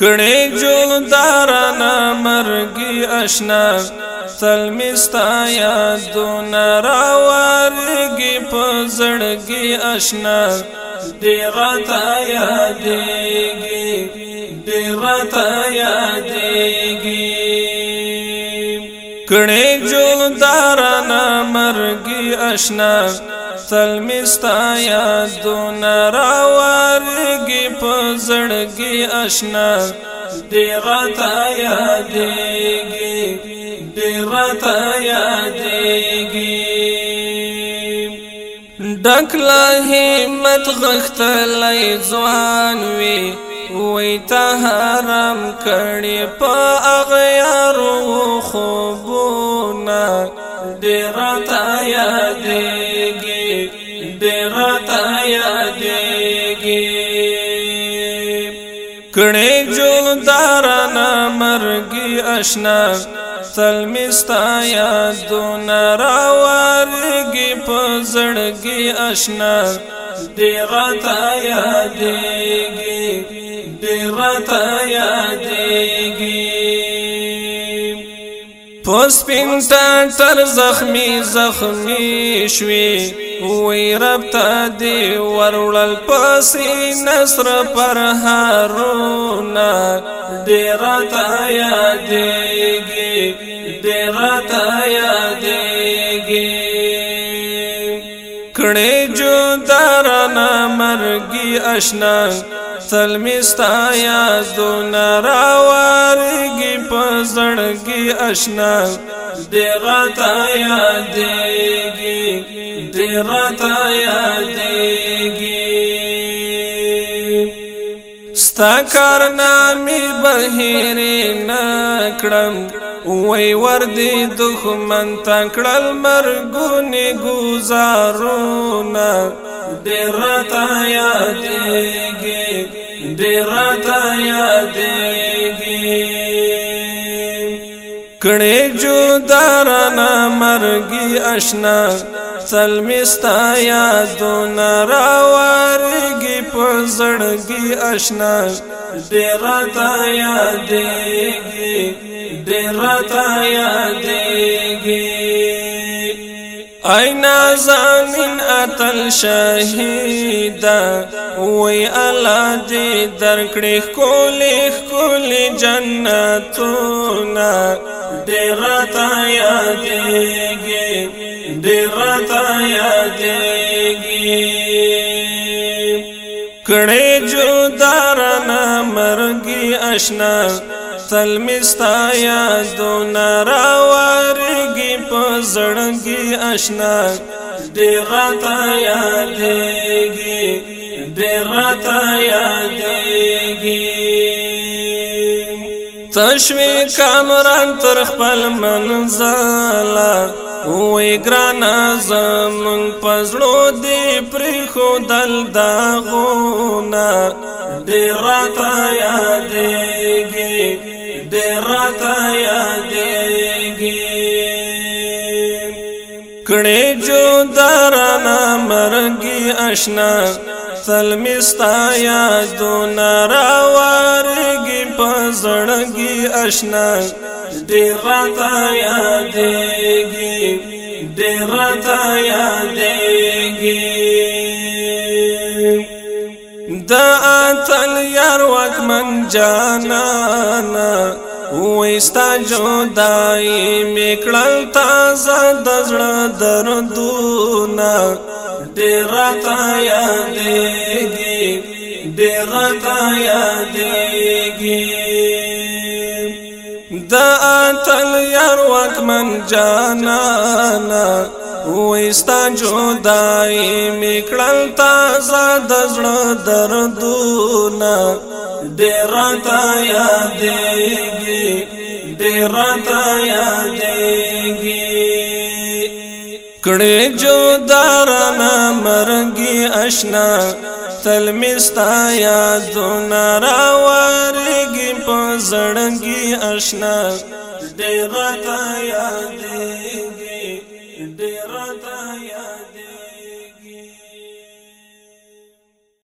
کړي جوړ دارانا مرګي آشنا سلمستا یادون راوارږي په زړګي آشنا ډېر تا یادېږي ډېر تا یادېږي کړي جوړ دارانا مرګي آشنا سلمستا یادون راوارږي په زړګي آشنا ډېر تا یادېږي ډېر تا یادېږي ډکلا همت غختلې ځوان وي وی تا حرام کړي په اغیارو خوبونه ډېر تا یادېږي ډېر تا یادېږي کړي جو دارانا مرګي آشنا سلمستا یادون راوارګي په زړګي آشنا ډیر تا یادېږي ډیر تا یادېږي اوس پینتا تر زخمی زخمی شوی وی رب تا دی ورولل پسی نصر پر هارونا دیرات آیا دیگی دیرات آیا دیگی کڑی جو دارانا مرگی اشنا تل مستا یاد نراورګي په زړګي آشنا دغه تا یادېږي دغه تا یادېږي ستا کارنامې بهیر نه کړم وای ور دي دښمن تکړل مرګونه گزارونه ډېر تا یادېږي ډېر تا یادېږي کړي جو دارانا مرګي آشنا سلمستا یادونه راورګي په زړګي آشنا ډېر تا یادېږي ډېر تا یادېږي اینا زامن اتل شهیدا وی الله دې درکړې کولې کولې جنتونه ډېر تا یادېږي ډېر تا یادېږي کړې جو دارنا مرګي آشنا تل مستا یادون راوارږي په زړګي آشنا ډېر تا یادېږي ډېر تا یادېږي تشوی کامران تر خپل منزالا وی گرانا زمان پزلو دی پری خودل داغونا دیراتا یادیگی دیراتا یادیگی کڑی جو دارانا مرگی اشنا سلمستا یادو نراواری زړګي آشنا ډېر راته یادېږي ډېر راته یادېږي د اتل یار وکمن جانا وستا جدای میکړل تازه د زړه دردونه ډېر راته یادېږي بے غدا یادیگی دا آتل یار وطمن جانانا وستا جدائی میکړل تازه د زړه دردونه ډېر تا یادېږي ډېر تا یادېږي کړي جو دارنا مرګي آشنا تل مستا یادونه راورګي په زړګي آشنا ډېر تا یادېږي ډېر تا